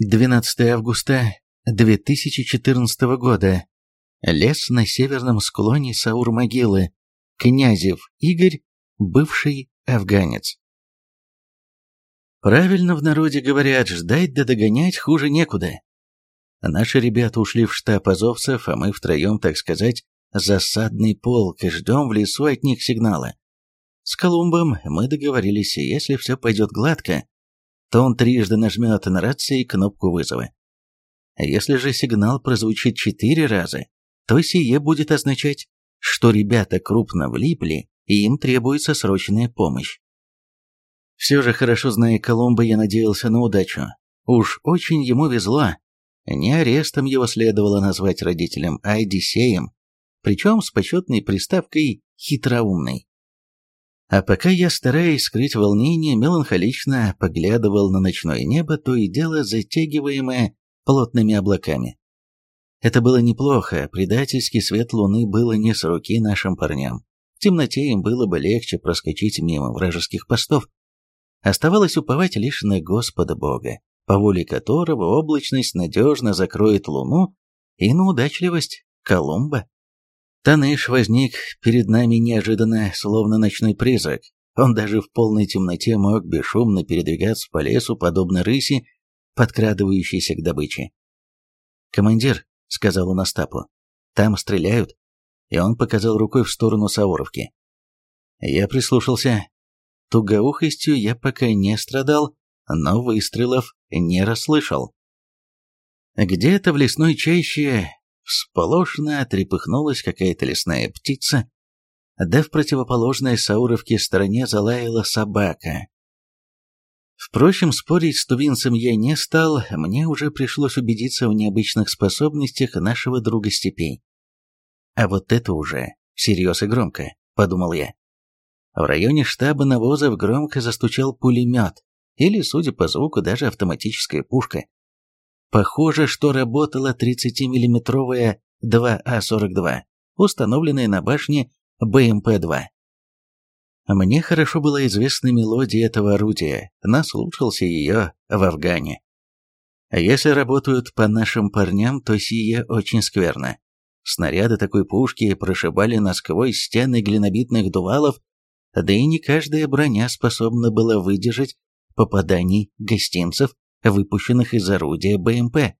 12 августа 2014 года. Лес на северном склоне Саур-могилы. Князев Игорь, бывший афганец. Правильно в народе говорят, ждать да догонять хуже некуда. Наши ребята ушли в штаб азовцев, а мы втроем, так сказать, засадный полк и ждем в лесу от них сигнала. С Колумбом мы договорились, если все пойдет гладко, то он трижды нажмет на рации кнопку вызова. Если же сигнал прозвучит четыре раза, то сие будет означать, что ребята крупно влипли и им требуется срочная помощь. Все же, хорошо зная Колумба, я надеялся на удачу. Уж очень ему везло. Не арестом его следовало назвать родителям, а Одиссеем, причем с почетной приставкой «хитроумный». А пока я, стараясь скрыть волнение, меланхолично поглядывал на ночное небо, то и дело затягиваемое плотными облаками. Это было неплохо, предательский свет луны было не с руки нашим парням. В темноте им было бы легче проскочить мимо вражеских постов. Оставалось уповать лишь на Господа Бога, по воле которого облачность надежно закроет луну и на удачливость Колумба. Таныш возник перед нами неожиданно, словно ночной призрак. Он даже в полной темноте мог бесшумно передвигаться по лесу, подобно рыси, подкрадывающейся к добыче. «Командир», — сказал он Остапу, — «там стреляют». И он показал рукой в сторону Сауровки. Я прислушался. Тугоухостью я пока не страдал, но выстрелов не расслышал. Где-то в лесной чаще Всполошно трепыхнулась какая-то лесная птица, да в противоположной Сауровке стороне залаяла собака. Впрочем, спорить с тувинцем я не стал, мне уже пришлось убедиться в необычных способностях нашего друга степей. А вот это уже всерьез и громко, подумал я. В районе штаба навозов громко застучал пулемет, или, судя по звуку, даже автоматическая пушка. Похоже, что работала 30-миллиметровая 2А-42, установленная на башне БМП-2. Мне хорошо была известна мелодия этого орудия, наслушался ее в Афгане. Если работают по нашим парням, то сие очень скверно. Снаряды такой пушки прошибали насквозь стены глинобитных дувалов, да и не каждая броня способна была выдержать попаданий гостинцев выпущенных из орудия БМП.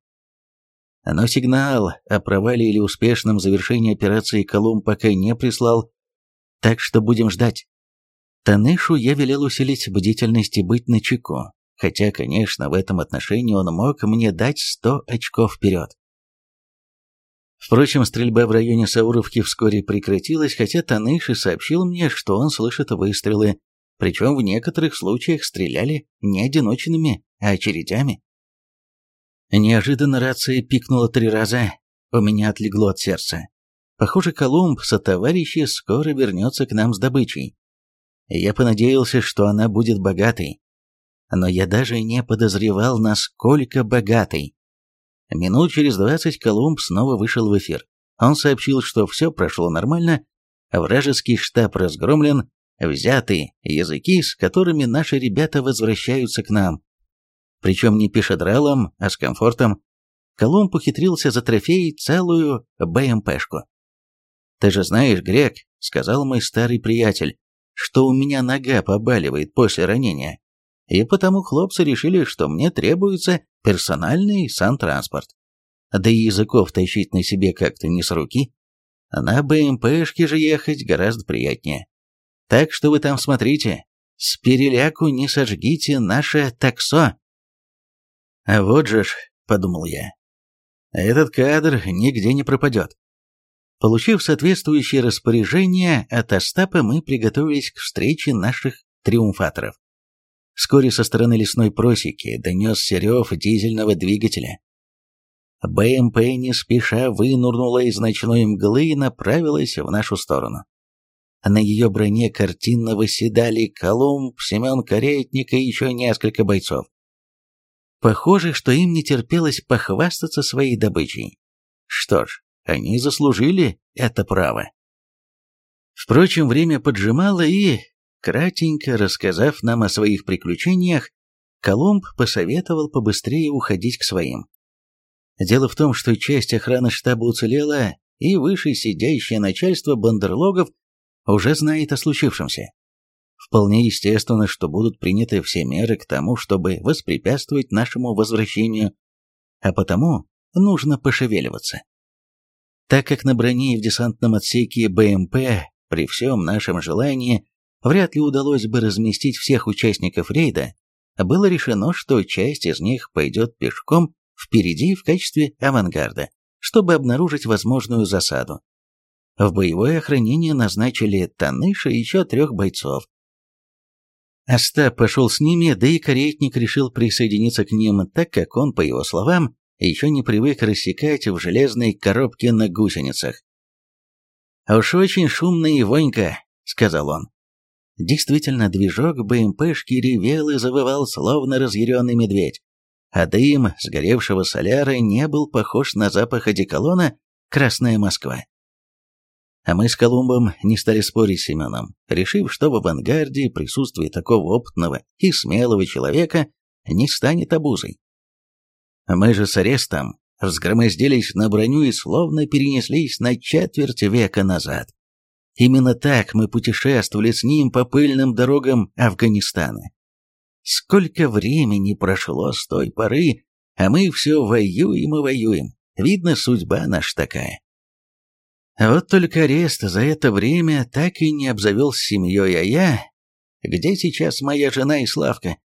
Но сигнал о провале или успешном завершении операции Колумб пока не прислал, так что будем ждать. Танышу я велел усилить бдительность и быть начеку, хотя, конечно, в этом отношении он мог мне дать 100 очков вперед. Впрочем, стрельба в районе Сауровки вскоре прекратилась, хотя Таныш и сообщил мне, что он слышит выстрелы, причем в некоторых случаях стреляли не одиночными, а очередями. Неожиданно рация пикнула три раза. У меня отлегло от сердца. Похоже, Колумб со товарищи скоро вернется к нам с добычей. Я понадеялся, что она будет богатой. Но я даже не подозревал, насколько богатой. Минут через двадцать Колумб снова вышел в эфир. Он сообщил, что все прошло нормально, вражеский штаб разгромлен, взяты языки, с которыми наши ребята возвращаются к нам. Причем не пешедралом, а с комфортом. Колумб ухитрился за трофей целую БМПшку. «Ты же знаешь, Грек», — сказал мой старый приятель, «что у меня нога побаливает после ранения, и потому хлопцы решили, что мне требуется персональный сантранспорт. Да и языков тащить на себе как-то не с руки. На БМПшке же ехать гораздо приятнее. Так что вы там смотрите, с переляку не сожгите наше таксо. А вот же ж, подумал я, этот кадр нигде не пропадет. Получив соответствующее распоряжение от Остапа, мы приготовились к встрече наших триумфаторов. Вскоре со стороны лесной просеки донес серев дизельного двигателя. БМП не спеша вынурнула из ночной мглы и направилась в нашу сторону. На ее броне картинно восседали Колумб, Семен Каретник и еще несколько бойцов. Похоже, что им не терпелось похвастаться своей добычей. Что ж, они заслужили это право. Впрочем, время поджимало и, кратенько рассказав нам о своих приключениях, Колумб посоветовал побыстрее уходить к своим. Дело в том, что часть охраны штаба уцелела, и выше сидящее начальство бандерлогов уже знает о случившемся. Вполне естественно, что будут приняты все меры к тому, чтобы воспрепятствовать нашему возвращению, а потому нужно пошевеливаться. Так как на броне и в десантном отсеке БМП при всем нашем желании вряд ли удалось бы разместить всех участников рейда, было решено, что часть из них пойдет пешком впереди в качестве авангарда, чтобы обнаружить возможную засаду. В боевое охранение назначили Таныша и еще трех бойцов. Остап пошел с ними, да и каретник решил присоединиться к ним, так как он, по его словам, еще не привык рассекать в железной коробке на гусеницах. «Уж очень шумно и вонько», — сказал он. Действительно, движок БМПшки ревел и завывал, словно разъяренный медведь, а дым сгоревшего соляра не был похож на запах одеколона «Красная Москва». А мы с Колумбом не стали спорить с Семеном, решив, что в авангарде присутствие такого опытного и смелого человека не станет обузой. Мы же с арестом взгромоздились на броню и словно перенеслись на четверть века назад. Именно так мы путешествовали с ним по пыльным дорогам Афганистана. Сколько времени прошло с той поры, а мы все воюем и воюем. Видно, судьба наша такая. Вот только арест за это время так и не обзавелся семьей, а я... Где сейчас моя жена и Славка?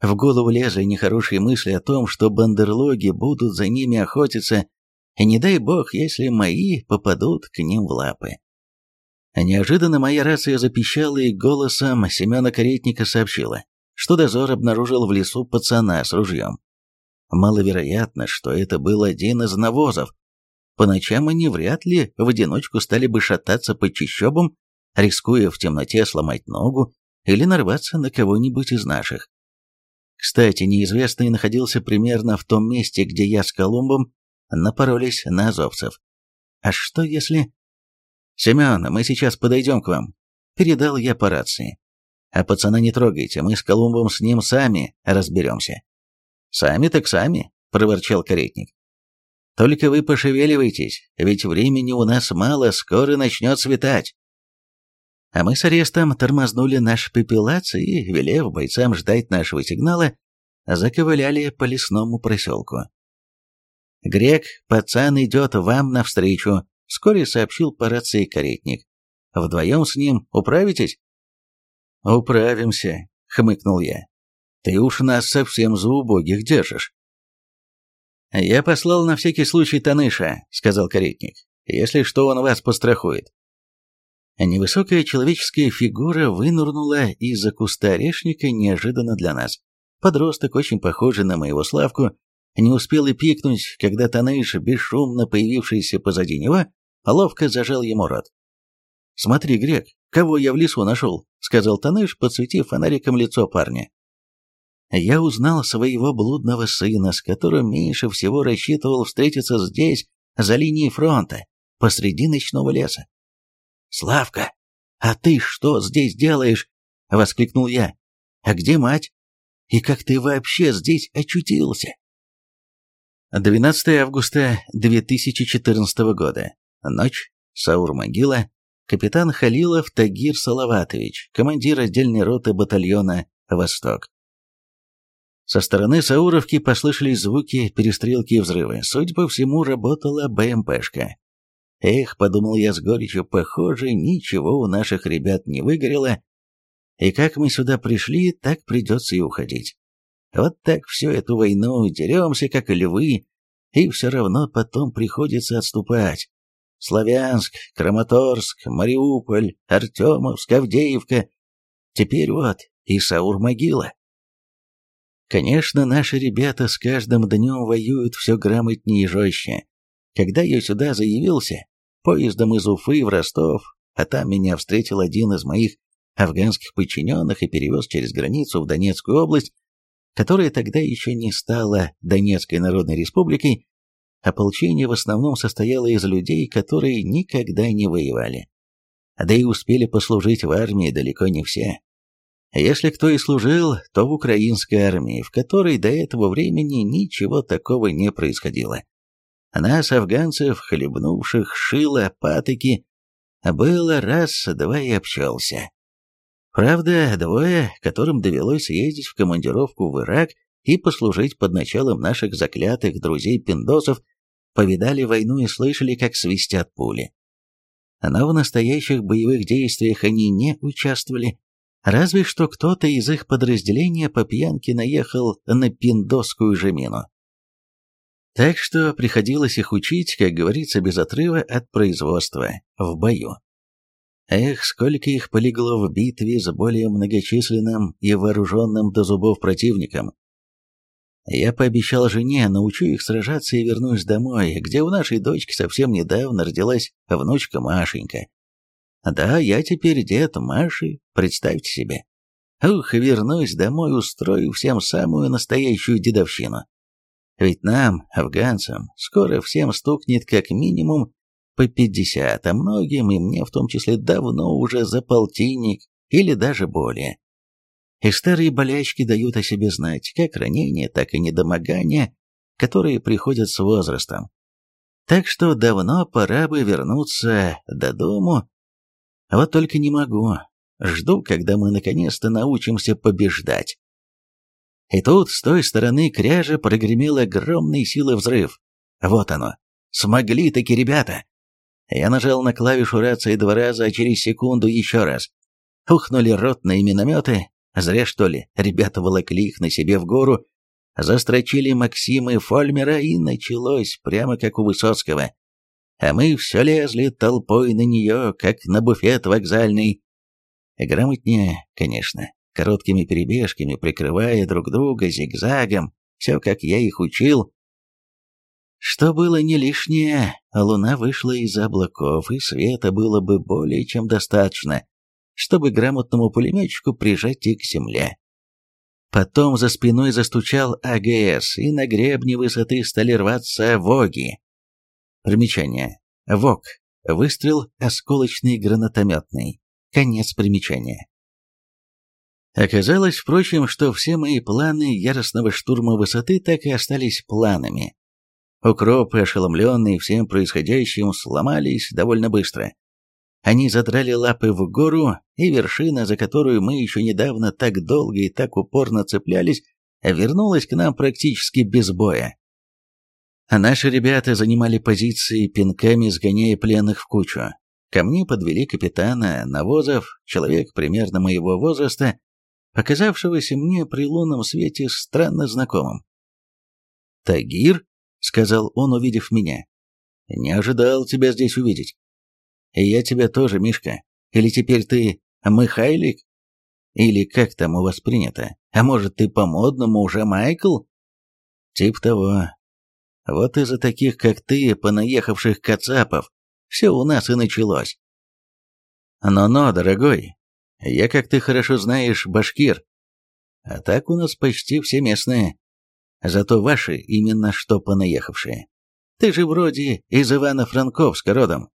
В голову лезли нехорошие мысли о том, что бандерлоги будут за ними охотиться, и не дай бог, если мои попадут к ним в лапы. Неожиданно моя рация запищала и голосом Семена Каретника сообщила, что дозор обнаружил в лесу пацана с ружьем. Маловероятно, что это был один из навозов. По ночам они вряд ли в одиночку стали бы шататься по чащобам, рискуя в темноте сломать ногу или нарваться на кого-нибудь из наших. Кстати, неизвестный находился примерно в том месте, где я с Колумбом напоролись на азовцев. А что если... «Семен, мы сейчас подойдем к вам», — передал я по рации. «А пацана не трогайте, мы с Колумбом с ним сами разберемся». «Сами так сами», — проворчал каретник. «Только вы пошевеливайтесь, ведь времени у нас мало, скоро начнет светать». А мы с арестом тормознули наш пепелац и, велев бойцам ждать нашего сигнала, заковыляли по лесному проселку. «Грек, пацан идет вам навстречу», Вскоре сообщил по рации каретник. «Вдвоем с ним управитесь?» «Управимся», — хмыкнул я. «Ты уж нас совсем за убогих держишь». «Я послал на всякий случай Таныша», — сказал каретник. «Если что, он вас пострахует». Невысокая человеческая фигура вынурнула из-за куста орешника неожиданно для нас. Подросток, очень похожий на моего Славку, не успел и пикнуть, когда Таныш, бесшумно появившийся позади него, ловко зажал ему рот. «Смотри, Грек, кого я в лесу нашел», — сказал Таныш, подсветив фонариком лицо парня. Я узнал своего блудного сына, с которым меньше всего рассчитывал встретиться здесь, за линией фронта, посреди ночного леса. «Славка, а ты что здесь делаешь?» — воскликнул я. «А где мать? И как ты вообще здесь очутился?» 12 августа 2014 года. Ночь. Саур-могила. Капитан Халилов Тагир Салаватович, командир отдельной роты батальона «Восток». Со стороны Сауровки послышались звуки перестрелки и взрывы. Судя по всему, работала БМПшка. Эх, подумал я с горечью, похоже, ничего у наших ребят не выгорело. И как мы сюда пришли, так придется и уходить. Вот так всю эту войну деремся, как львы, и все равно потом приходится отступать. Славянск, Краматорск, Мариуполь, Артемовск, Авдеевка. Теперь вот и Саур-могила. Конечно, наши ребята с каждым днем воюют все грамотнее и жестче. Когда я сюда заявился, поездом из Уфы в Ростов, а там меня встретил один из моих афганских подчиненных и перевез через границу в Донецкую область, которая тогда еще не стала Донецкой Народной Республикой, ополчение в основном состояло из людей, которые никогда не воевали. Да и успели послужить в армии далеко не все. Если кто и служил, то в украинской армии, в которой до этого времени ничего такого не происходило. Нас, афганцев, хлебнувших шило, патоки, было раз-два и общался. Правда, двое, которым довелось ездить в командировку в Ирак и послужить под началом наших заклятых друзей-пиндосов, повидали войну и слышали, как свистят пули. Но в настоящих боевых действиях они не участвовали, разве что кто-то из их подразделения по пьянке наехал на пиндосскую же. Так что приходилось их учить, как говорится, без отрыва от производства, в бою. Эх, сколько их полегло в битве с более многочисленным и вооруженным до зубов противником. Я пообещал жене, научу их сражаться и вернусь домой, где у нашей дочки совсем недавно родилась внучка Машенька. Да, я теперь дед Маши, представьте себе. Ух, вернусь домой, устрою всем самую настоящую дедовщину. Ведь нам, афганцам, скоро всем стукнет как минимум по 50, а многим, и мне в том числе, давно уже за полтинник или даже более. И старые болячки дают о себе знать, как ранения, так и недомогания, которые приходят с возрастом. Так что давно пора бы вернуться до дому. Вот только не могу. Жду, когда мы наконец-то научимся побеждать. И тут с той стороны кряжа прогремел огромной силы взрыв. Вот оно. Смогли таки ребята. Я нажал на клавишу рации два раза, а через секунду еще раз. Ухнули ротные минометы. Зря, что ли, ребята волокли их на себе в гору, застрочили Максима и Фольмера, и началось прямо как у Высоцкого. А мы все лезли толпой на нее, как на буфет вокзальный. Грамотнее, конечно, короткими перебежками, прикрывая друг друга зигзагом, все как я их учил, что было не лишнее, луна вышла из облаков, и света было бы более чем достаточно, чтобы грамотному пулеметчику прижать их к земле. Потом за спиной застучал АГС, и на гребне высоты стали рваться воги. Примечание. ВОГ. Выстрел осколочный гранатометный. Конец примечания. Оказалось, впрочем, что все мои планы яростного штурма высоты так и остались планами. Укропы, ошеломленные всем происходящим, сломались довольно быстро. Они задрали лапы в гору, и вершина, за которую мы еще недавно так долго и так упорно цеплялись, вернулась к нам практически без боя. А наши ребята занимали позиции, пинками сгоняя пленных в кучу. Ко мне подвели капитана Навозов, человек примерно моего возраста, показавшегося мне при лунном свете странно знакомым. «Тагир?» — сказал он, увидев меня. «Не ожидал тебя здесь увидеть». «И я тебя тоже, Мишка. Или теперь ты Михайлик? Или как там у вас принято? А может, ты по-модному уже Майкл?» «Тип того. Вот из-за таких, как ты, понаехавших кацапов, все у нас и началось». «Но-но, дорогой, я, как ты хорошо знаешь, башкир. А так у нас почти все местные. Зато ваши именно что понаехавшие. Ты же вроде из Ивано-Франковска родом.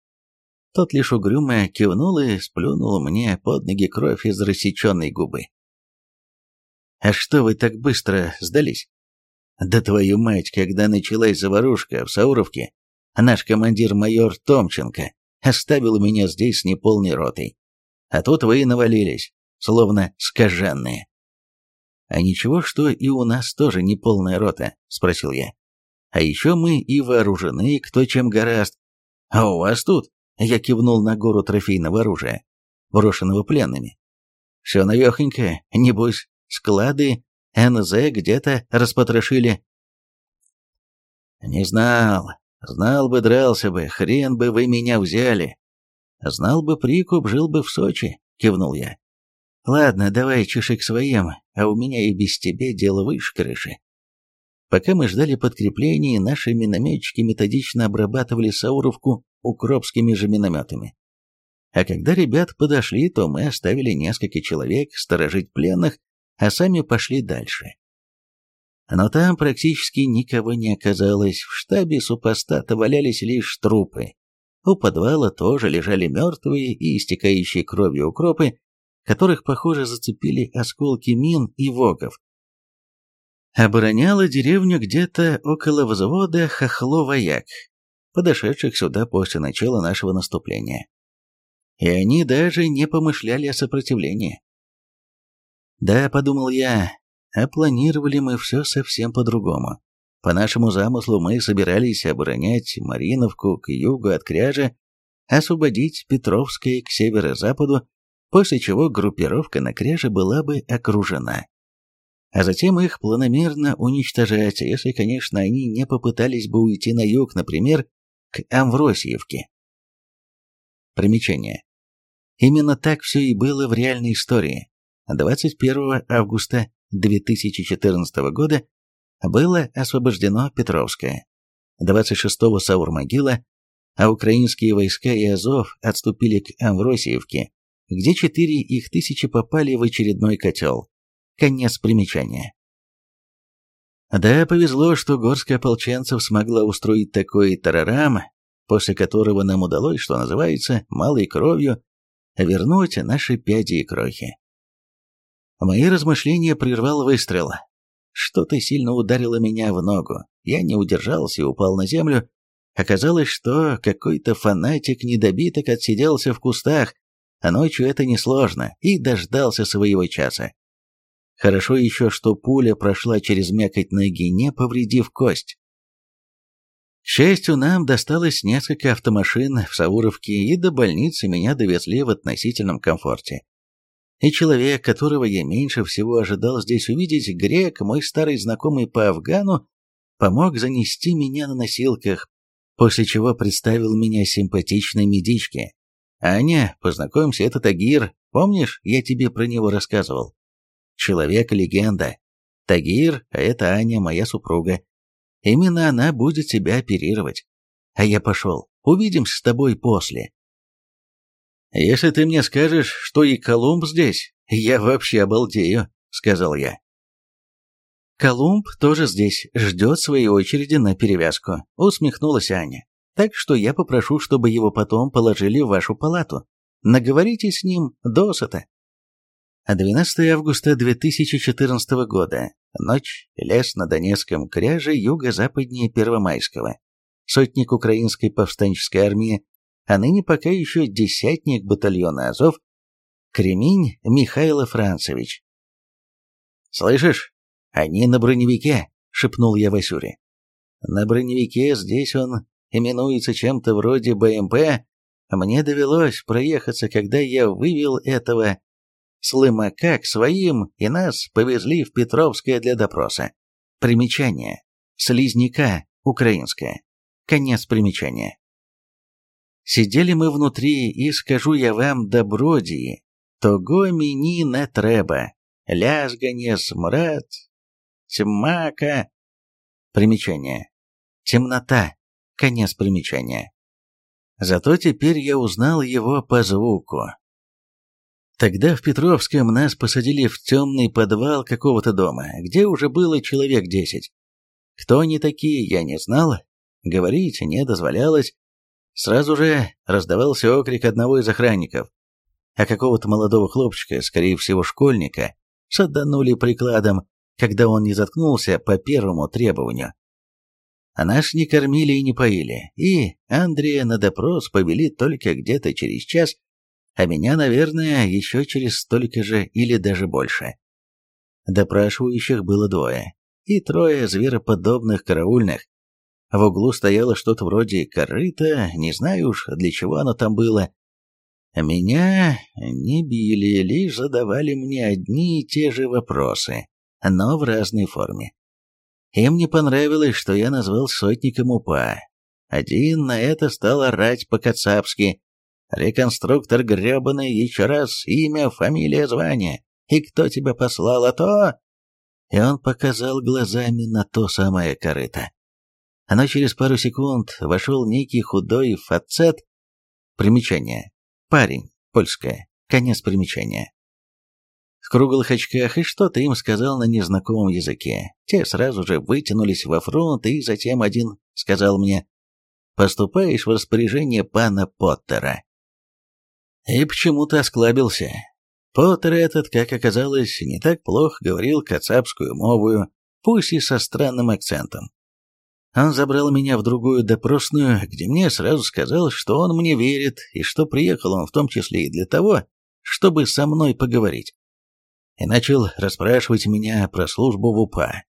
Тот лишь угрюмо кивнул и сплюнул мне под ноги кровь из рассеченной губы. «А что вы так быстро сдались?» «Да твою мать, когда началась заварушка в Сауровке, наш командир-майор Томченко оставил меня здесь с неполной ротой. А тут вы навалились, словно скаженные. «А ничего, что и у нас тоже не полная рота?» – спросил я. «А еще мы и вооружены, кто чем гораст. А у вас тут?» – я кивнул на гору трофейного оружия, брошенного пленными. «Все навехонько, небось, склады НЗ где-то распотрошили». «Не знал. Знал бы, дрался бы, хрен бы вы меня взяли. Знал бы прикуп, жил бы в Сочи», – кивнул я. «Ладно, давай чеши к своим, а у меня и без тебя дело выше крыши. Пока мы ждали подкреплений, наши минометчики методично обрабатывали Сауровку укропскими же минометами. А когда ребят подошли, то мы оставили несколько человек сторожить пленных, а сами пошли дальше. Но там практически никого не оказалось, в штабе супостата валялись лишь трупы. У подвала тоже лежали мертвые и истекающие кровью укропы, которых, похоже, зацепили осколки мин и вогов. Обороняла деревню где-то около взвода хохло-вояк, подошедших сюда после начала нашего наступления. И они даже не помышляли о сопротивлении. Да, подумал я, а планировали мы все совсем по-другому. По нашему замыслу мы собирались оборонять Мариновку к югу от Кряжа, освободить Петровское к северо-западу, после чего группировка на Кряже была бы окружена. А затем их планомерно уничтожать, если, конечно, они не попытались бы уйти на юг, например, к Амвросиевке. Примечание. Именно так все и было в реальной истории. 21 августа 2014 года было освобождено Петровское, 26-го Саур-могила, а украинские войска и Азов отступили к Амвросиевке, где четыре их тысячи попали в очередной котел. Конец примечания. Да, повезло, что горская ополченцев смогла устроить такой тарарам, после которого нам удалось, что называется, малой кровью, вернуть наши пяди и крохи. Мои размышления прервал выстрел. Что-то сильно ударило меня в ногу. Я не удержался и упал на землю. Оказалось, что какой-то фанатик-недобиток отсиделся в кустах, а ночью это несложно, и дождался своего часа. Хорошо еще, что пуля прошла через мякоть ноги, не повредив кость. К счастью, нам досталось несколько автомашин в Сауровке, и до больницы меня довезли в относительном комфорте. И человек, которого я меньше всего ожидал здесь увидеть, грек, мой старый знакомый по Афгану, помог занести меня на носилках, после чего представил меня симпатичной медичке. «Аня, познакомься, это Тагир. Помнишь, я тебе про него рассказывал?» «Человек-легенда. Тагир, а это Аня, моя супруга. Именно она будет тебя оперировать. А я пошел. Увидимся с тобой после». «Если ты мне скажешь, что и Колумб здесь, я вообще обалдею», — сказал я. «Колумб тоже здесь, ждет своей очереди на перевязку», — усмехнулась Аня. «Так что я попрошу, чтобы его потом положили в вашу палату. Наговорите с ним досыта». 12 августа 2014 года. Ночь. Лес на Донецком кряже юго-западнее Первомайского. Сотник украинской повстанческой армии а ныне пока еще десятник батальона Азов, Кремень Михаил Францевич. «Слышишь, они на броневике», — шепнул я Васюре. «На броневике здесь он именуется чем-то вроде БМП. Мне довелось проехаться, когда я вывел этого слымака к своим, и нас повезли в Петровское для допроса. Примечание. Слизняка. Украинское. Конец примечания. Сидели мы внутри, и скажу я вам, добродії, того мені не треба. Лязганье, смрад, тьмака. Примечание. Темнота. Конец примечания. Зато теперь я узнал его по звуку. Тогда в Петровском нас посадили в темный подвал какого-то дома, где уже было человек десять. Кто они такие, я не знал, говорить не дозволялось, Сразу же раздавался окрик одного из охранников, а какого-то молодого хлопчика, скорее всего школьника, саданули прикладом, когда он не заткнулся по первому требованию. А нас не кормили и не поили, и Андрея на допрос повели только где-то через час, а меня, наверное, еще через столько же или даже больше. Допрашивающих было двое, и трое звероподобных караульных, в углу стояло что-то вроде корыта, не знаю уж, для чего оно там было. Меня не били, лишь задавали мне одни и те же вопросы, но в разной форме. Им не понравилось, что я назвал сотником УПА. Один на это стал орать по-кацапски. «Реконструктор гребаный, еще раз имя, фамилия, звание. И кто тебя послал, а то...» И он показал глазами на то самое корыто но через пару секунд вошел некий худой фацет. Примечание. Парень. Польское. Конец примечания. В круглых очках и что-то им сказал на незнакомом языке. Те сразу же вытянулись во фронт, и затем один сказал мне «Поступаешь в распоряжение пана Поттера». И почему-то осклабился. Поттер этот, как оказалось, не так плохо говорил кацапскую мову, пусть и со странным акцентом. Он забрал меня в другую допросную, где мне сразу сказал, что он мне верит, и что приехал он в том числе и для того, чтобы со мной поговорить. И начал расспрашивать меня про службу в УПА.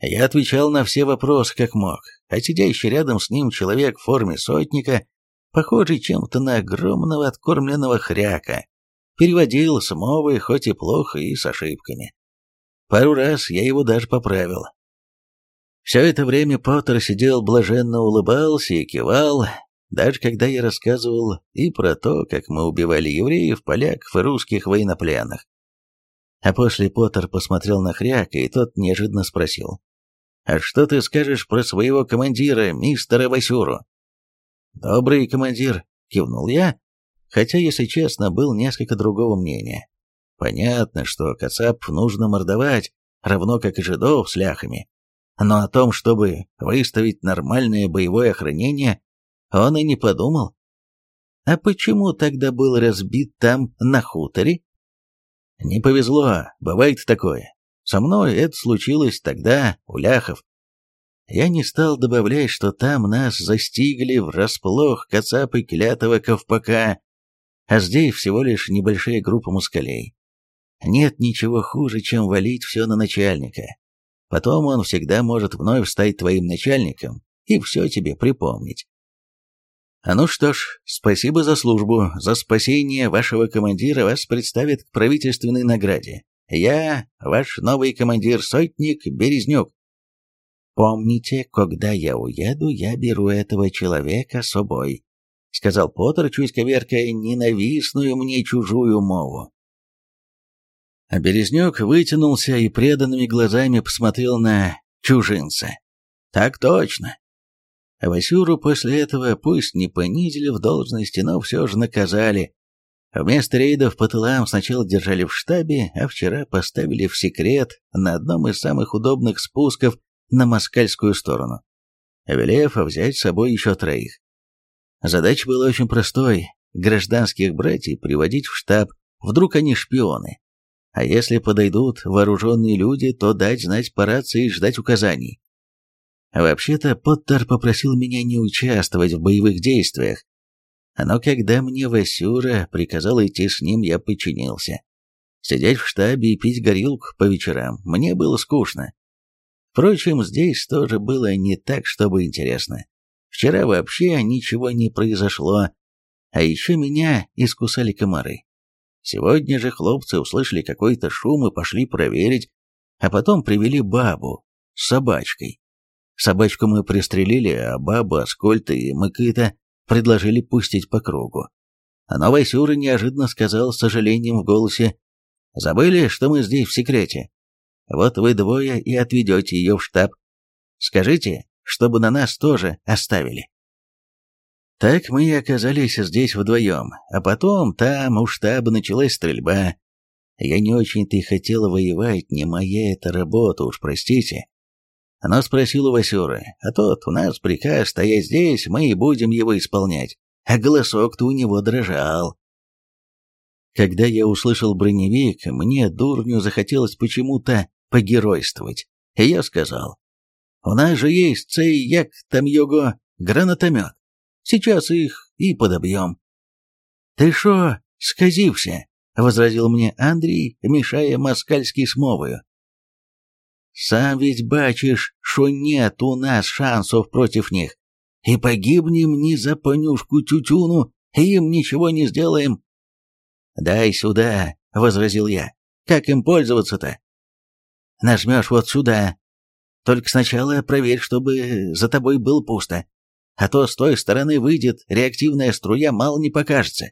Я отвечал на все вопросы как мог, а сидящий рядом с ним человек в форме сотника, похожий чем-то на огромного откормленного хряка, переводил с мовы, хоть и плохо, и с ошибками. Пару раз я его даже поправил. Все это время Поттер сидел блаженно улыбался и кивал, даже когда я рассказывал и про то, как мы убивали евреев, поляков и русских военнопленных. А после Поттер посмотрел на Хряка, и тот неожиданно спросил. «А что ты скажешь про своего командира, мистера Васюру?» «Добрый командир», — кивнул я, хотя, если честно, был несколько другого мнения. Понятно, что Кацап нужно мордовать, равно как и жидов с ляхами. Но о том, чтобы выставить нормальное боевое охранение, он и не подумал. А почему тогда был разбит там, на хуторе? Не повезло, бывает такое. Со мной это случилось тогда, у ляхов. Я не стал добавлять, что там нас застигли врасплох кацапы клятого ковпака, а здесь всего лишь небольшая группа мускалей. Нет ничего хуже, чем валить все на начальника. Потом он всегда может вновь стать твоим начальником и все тебе припомнить. А ну что ж, спасибо за службу, за спасение вашего командира вас представят к правительственной награде. Я, ваш новый командир-сотник Березнюк. Помните, когда я уеду, я беру этого человека с собой, сказал Поттер, чуть коверкая ненавистную мне чужую мову. А Березнюк вытянулся и преданными глазами посмотрел на чужинца. «Так точно. Васюру после этого пусть не понизили в должности, но все же наказали. Вместо рейдов по тылам сначала держали в штабе, а вчера поставили в секрет на одном из самых удобных спусков на москальскую сторону, велев взять с собой еще троих. Задача была очень простой – гражданских братьев приводить в штаб, вдруг они шпионы. А если подойдут вооруженные люди, то дать знать по рации и ждать указаний. Вообще-то Поттер попросил меня не участвовать в боевых действиях, но когда мне Васюра приказал идти с ним, я подчинился. Сидеть в штабе и пить горилку по вечерам мне было скучно. Впрочем, здесь тоже было не так, чтобы интересно. Вчера вообще ничего не произошло, а еще меня искусали комары. Сегодня же хлопцы услышали какой-то шум и пошли проверить, а потом привели бабу с собачкой. Собачку мы пристрелили, а бабу, Аскольд и Мыкыта предложили пустить по кругу. Но Васюра неожиданно сказал с сожалением в голосе, «Забыли, что мы здесь в секрете? Вот вы двое и отведете ее в штаб. Скажите, чтобы на нас тоже оставили». Так мы и оказались здесь вдвоем, а потом там у штаба началась стрельба. Я не очень-то и хотел воевать, не моя это работа, уж простите. Она спросила Васюра, а тот, у нас приказ стоять здесь, мы и будем его исполнять. А голосок-то у него дрожал. Когда я услышал броневик, мне, дурню, захотелось почему-то погеройствовать. И я сказал, у нас же есть цей як там його гранатомет. Сейчас их и подобьем. Ты шо, сказився? — возразил мне Андрей, мешая москальский с. Сам ведь бачишь, что нет у нас шансов против них. И погибнем ни за понюшку тютюну, и им ничего не сделаем. «Дай сюда», — возразил я. «Как им пользоваться-то?» «Нажмешь вот сюда. Только сначала проверь, чтобы за тобой было пусто. А то с той стороны выйдет реактивная струя, мало не покажется.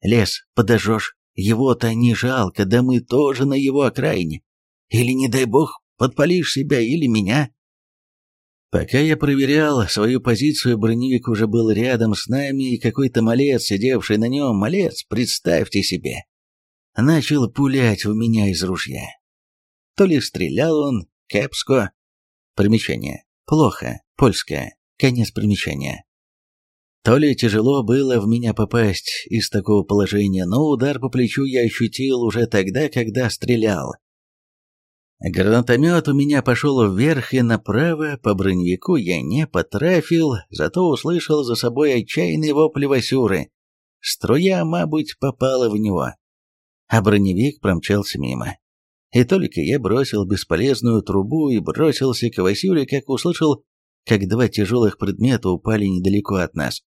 Лес подожжешь, его-то не жалко, да мы тоже на его окраине. Или, не дай бог, подпалишь себя или меня. Пока я проверял свою позицию, броневик уже был рядом с нами, и какой-то малец, сидевший на нем, малец, представьте себе, начал пулять в меня из ружья. То ли стрелял он, кепско. Примечание. Плохо. Польское. Конец примечания. То ли тяжело было в меня попасть из такого положения, но удар по плечу я ощутил уже тогда, когда стрелял. Гранатомет у меня пошел вверх и направо, по броневику я не потрафил, зато услышал за собой отчаянный вопль Васюры. Струя, мабуть, попала в него. А броневик промчался мимо. И только я бросил бесполезную трубу и бросился к Васюре, как услышал, как два тяжелых предмета упали недалеко от нас.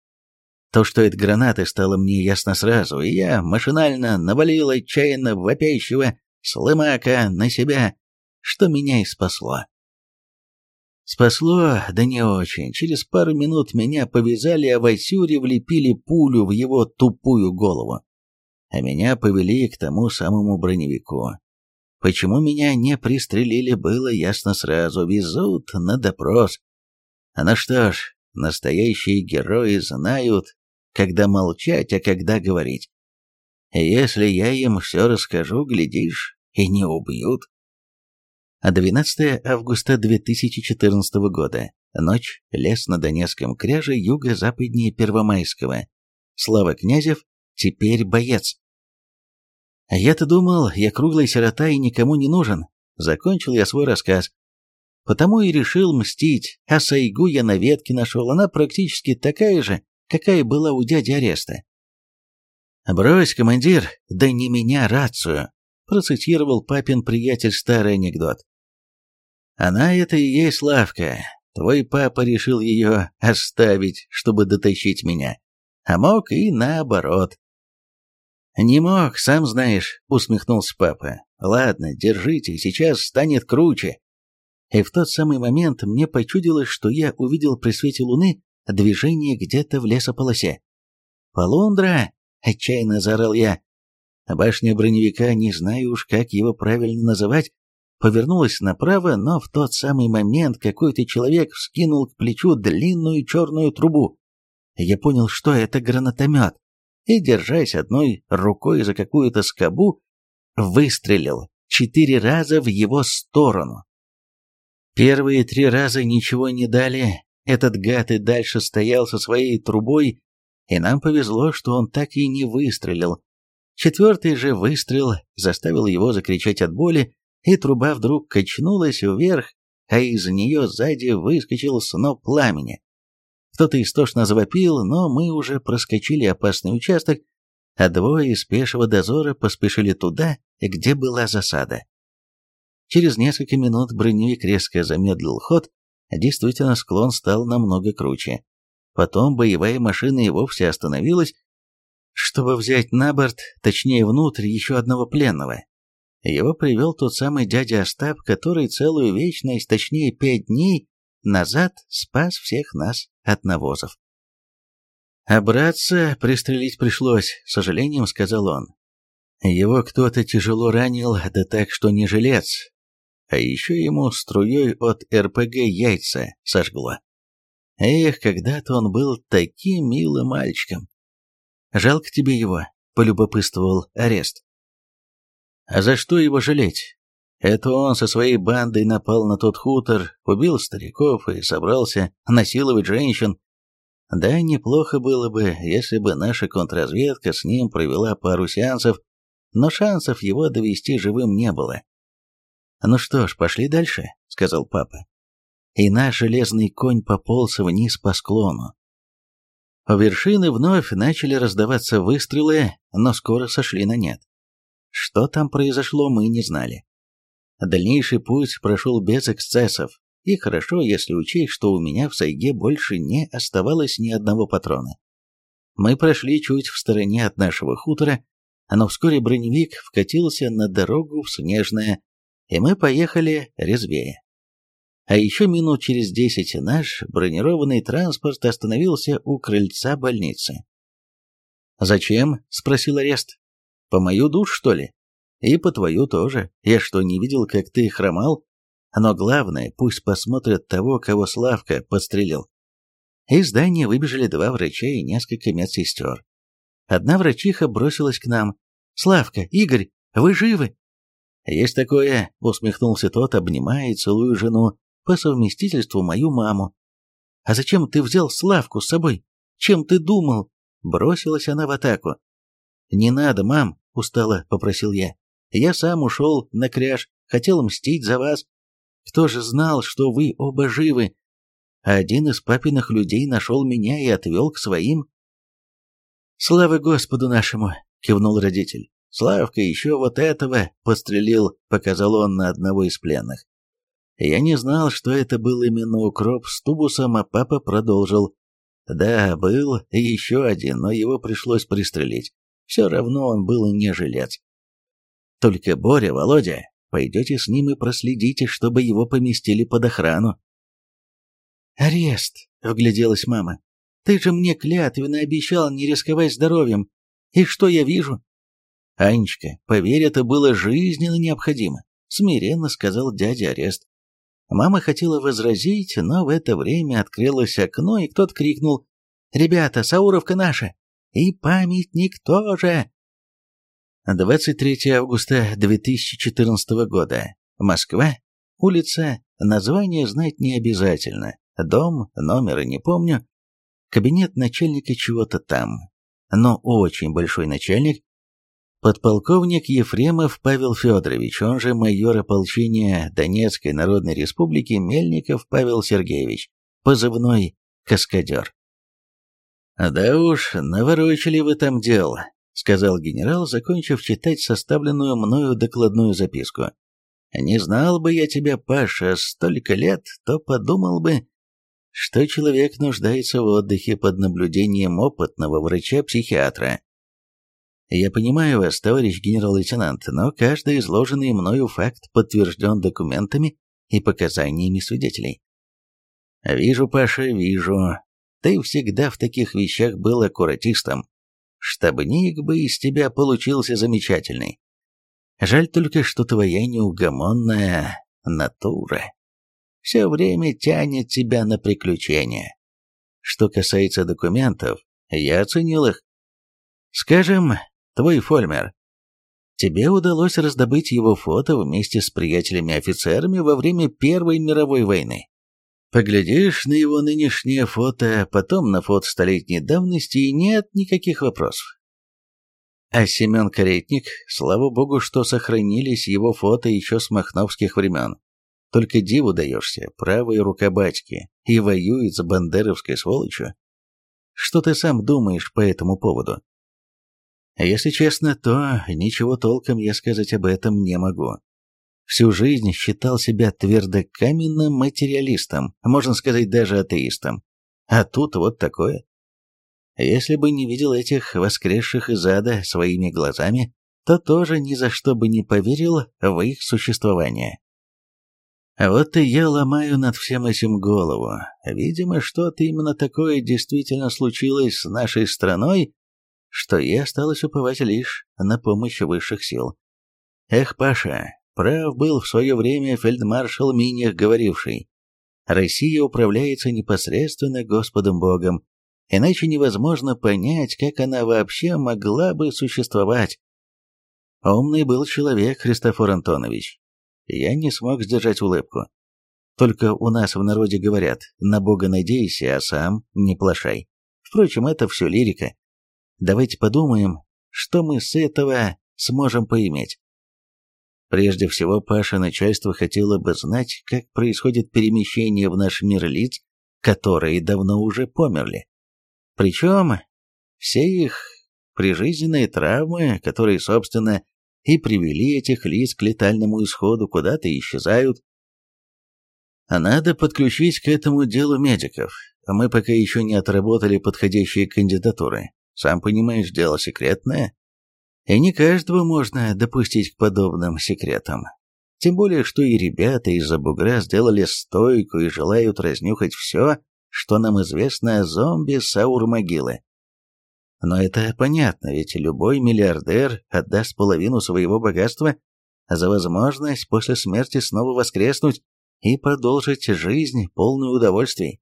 То, что это гранаты, стало мне ясно сразу, и я машинально навалил отчаянно вопящего слымака на себя, что меня и спасло. Спасло, да не очень. Через пару минут меня повязали, а Васюре влепили пулю в его тупую голову. А меня повели к тому самому броневику. Почему меня не пристрелили, было ясно сразу. Везут на допрос. А ну что ж, настоящие герои знают, когда молчать, а когда говорить. Если я им все расскажу, глядишь, и не убьют. 12 августа 2014 года. Ночь. Лес на Донецком кряже юго-западнее Первомайского. Слава Князев, теперь боец. Я-то думал, я круглая сирота и никому не нужен. Закончил я свой рассказ. Потому и решил мстить, а Сайгу я на ветке нашел, она практически такая же, какая была у дяди Ареста. «Брось, командир, да не меня рацию», процитировал папин приятель старый анекдот. «Она это и есть Славка. Твой папа решил ее оставить, чтобы дотащить меня. А мог и наоборот». «Не мог, сам знаешь», — усмехнулся папа. «Ладно, держите, сейчас станет круче». И в тот самый момент мне почудилось, что я увидел при свете луны движение где-то в лесополосе. «Полундра!» — отчаянно заорал я. Башня броневика, не знаю уж, как его правильно называть, повернулась направо, но в тот самый момент какой-то человек вскинул к плечу длинную черную трубу. Я понял, что это гранатомет, и, держась одной рукой за какую-то скобу, выстрелил четыре раза в его сторону. Первые три раза ничего не дали, этот гад и дальше стоял со своей трубой, и нам повезло, что он так и не выстрелил. Четвертый же выстрел заставил его закричать от боли, и труба вдруг качнулась вверх, а из нее сзади выскочил сноп пламени. Кто-то истошно завопил, но мы уже проскочили опасный участок, а двое из пешего дозора поспешили туда, где была засада. Через несколько минут броневик резко замедлил ход, Действительно, склон стал намного круче. Потом боевая машина и вовсе остановилась, чтобы взять на борт, точнее внутрь, еще одного пленного. Его привел тот самый дядя Остап, который целую вечность, точнее пять дней, назад спас всех нас от навозов. «А братца пристрелить пришлось», — с сожалением сказал он. «Его кто-то тяжело ранил, да так, что не жилец, а еще ему струей от РПГ яйца сожгло. Эх, когда-то он был таким милым мальчиком. Жалко тебе его, полюбопытствовал арест. А за что его жалеть? Это он со своей бандой напал на тот хутор, убил стариков и собрался насиловать женщин. Да, неплохо было бы, если бы наша контрразведка с ним провела пару сеансов, но шансов его довести живым не было. «Ну что ж, пошли дальше», — сказал папа. И наш железный конь пополз вниз по склону. У вершины вновь начали раздаваться выстрелы, но скоро сошли на нет. Что там произошло, мы не знали. Дальнейший путь прошел без эксцессов, и хорошо, если учесть, что у меня в сайге больше не оставалось ни одного патрона. Мы прошли чуть в стороне от нашего хутора, но вскоре броневик вкатился на дорогу в снежное, и мы поехали резвее. А еще минут через десять наш бронированный транспорт остановился у крыльца больницы. «Зачем?» — спросил арест. «По мою душ, что ли?» «И по твою тоже. Я что, не видел, как ты хромал? Но главное, пусть посмотрят того, кого Славка подстрелил». Из здания выбежали два врача и несколько медсестер. Одна врачиха бросилась к нам. «Славка, Игорь, вы живы?» «Есть такое», — усмехнулся тот, обнимая и целуя жену, по совместительству мою маму. «А зачем ты взял Славку с собой? Чем ты думал?» Бросилась она в атаку. «Не надо, мам», — устало попросил я. «Я сам ушел на кряж, хотел мстить за вас. Кто же знал, что вы оба живы? Один из папиных людей нашел меня и отвел к своим». «Слава Господу нашему!» — кивнул родитель. «Славка еще вот этого подстрелил», — показал он на одного из пленных. Я не знал, что это был именно укроп с тубусом, а папа продолжил. Да, был еще один, но его пришлось пристрелить. Все равно он был не жилец. Только Боря, Володя, пойдете с ним и проследите, чтобы его поместили под охрану. «Арест!» — вгляделась мама. «Ты же мне клятвенно обещал не рисковать здоровьем. И что я вижу?» «Анечка, поверь, это было жизненно необходимо», — смиренно сказал дядя Арест. Мама хотела возразить, но в это время открылось окно, и кто-то крикнул «Ребята, Сауровка наша! И памятник тоже!» 23 августа 2014 года. Москва. Улица. Название знать не обязательно. Дом, номера не помню. Кабинет начальника чего-то там. Но очень большой начальник, Подполковник Ефремов Павел Федорович, он же майор ополчения Донецкой Народной Республики Мельников Павел Сергеевич, позывной «Каскадер». «Да уж, наворочили вы там дело», — сказал генерал, закончив читать составленную мною докладную записку. «Не знал бы я тебя, Паша, столько лет, то подумал бы, что человек нуждается в отдыхе под наблюдением опытного врача-психиатра. Я понимаю вас, товарищ генерал-лейтенант, но каждый изложенный мною факт подтвержден документами и показаниями свидетелей. Вижу, Паша, вижу. Ты всегда в таких вещах был аккуратистом. Штабник бы из тебя получился замечательный. Жаль только, что твоя неугомонная натура все время тянет тебя на приключения. Что касается документов, я оценил их. Скажем, Твой Фольмер. Тебе удалось раздобыть его фото вместе с приятелями-офицерами во время Первой мировой войны. Поглядишь на его нынешнее фото, потом на фото столетней давности, и нет никаких вопросов. А Семен Каретник, слава богу, что сохранились его фото еще с махновских времен. Только диву даешься, правая рука батьки, и воюет с бандеровской сволочью. Что ты сам думаешь по этому поводу? Если честно, то ничего толком я сказать об этом не могу. Всю жизнь считал себя твердокаменным материалистом, можно сказать, даже атеистом. А тут вот такое. Если бы не видел этих воскресших из ада своими глазами, то тоже ни за что бы не поверил в их существование. Вот и я ломаю над всем этим голову. Видимо, что-то именно такое действительно случилось с нашей страной, что ей осталось уповать лишь на помощь высших сил. Эх, Паша, прав был в свое время фельдмаршал Миних, говоривший, «Россия управляется непосредственно Господом Богом, иначе невозможно понять, как она вообще могла бы существовать». Умный был человек Христофор Антонович. Я не смог сдержать улыбку. Только у нас в народе говорят «на Бога надейся, а сам не плашай». Впрочем, это все лирика. Давайте подумаем, что мы с этого сможем поиметь. Прежде всего, Паша начальство хотело бы знать, как происходит перемещение в наш мир лиц, которые давно уже померли. Причем все их прижизненные травмы, которые, собственно, и привели этих лиц к летальному исходу, куда-то исчезают. Надо подключить к этому делу медиков. Мы пока еще не отработали подходящие кандидатуры. Сам понимаешь, дело секретное. И не каждого можно допустить к подобным секретам. Тем более, что и ребята из-за бугра сделали стойку и желают разнюхать все, что нам известно о зомби Саур-могилы. Но это понятно, ведь любой миллиардер отдаст половину своего богатства за возможность после смерти снова воскреснуть и продолжить жизнь полную удовольствий.